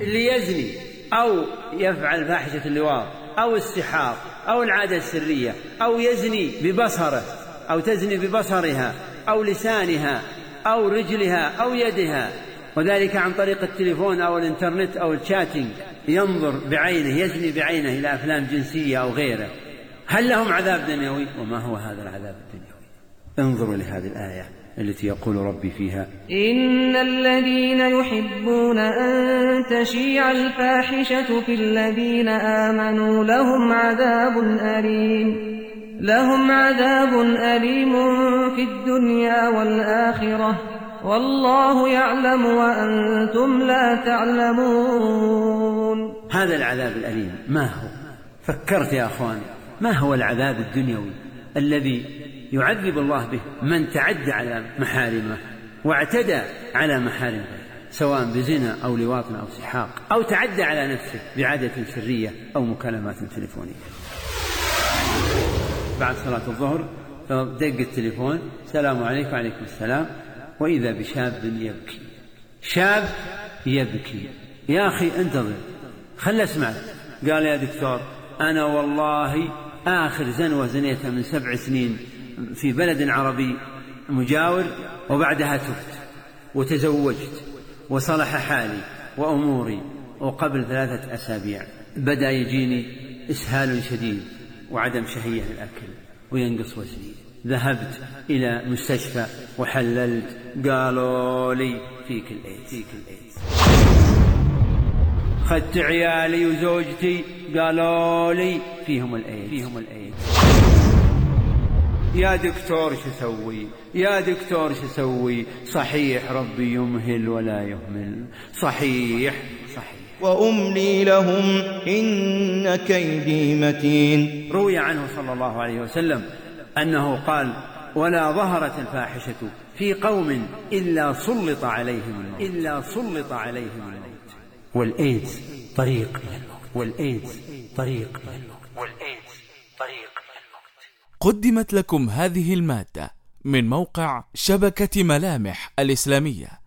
اللي يزني أو يفعل فاحشة اللواط أو السحاق أو العادة السرية أو يزني ببصره أو تزني ببصرها أو لسانها أو رجلها أو يدها. وذلك عن طريق التليفون أو الإنترنت أو الشاتنج ينظر بعينه يزني بعينه إلى أفلام جنسية أو غيره. هل لهم عذاب دنيوي؟ وما هو هذا العذاب الدنيوي؟ انظروا لهذه الآية. التي يقول ربي فيها. إن الذين يحبون أن تشيع الفاحشة في الذين آمنوا لهم عذاب أليم. لهم عذاب أليم في الدنيا والآخرة. والله يعلم وأنتم لا تعلمون. هذا العذاب الأليم ما هو؟ فكرت يا أخوان ما هو العذاب الدنيوي؟ الذي يعذب الله به من تعدى على محارمه واعتدى على محارمه سواء بزنا أو لواط أو سحاق أو تعدى على نفسه بعادة سرية أو مكالمات تليفونية. بعد صلاة الظهر دق التليفون السلام عليكم وعليكم السلام. وإذا بشاب يبكي شاب يبكي. يا أخي انتظر خل أسمع قال يا دكتور أنا والله آخر زنوة زنيتها من سبع سنين في بلد عربي مجاور وبعدها تبت وتزوجت وصلح حالي وأموري وقبل ثلاثة أسابيع بدأ يجيني إسهال شديد وعدم شهية الأكل وينقص وزني. ذهبت إلى مستشفى وحللت قالوا لي فيك الإيدز. فيك الإيدز. خدت عيالي وزوجتي قالوا لي فيهم الإيدز فيهم الإيدز يا دكتور شو أسوي يا دكتور شو أسوي صحيح ربي يمهل ولا يهمل. صحيح صحيح. وأملي لهم إن كيدي متين. روي عنه صلى الله عليه وسلم أنه قال ولا ظهرت الفاحشة في قوم إلا سلط عليهم الموت. إلا سلط عليهم الموت. والإيدز طريق إلى الموت. والإيدز طريق إلى الموت. والإيدز طريق إلى الموت. قدمت لكم هذه المادة من موقع شبكة ملامح الإسلامية.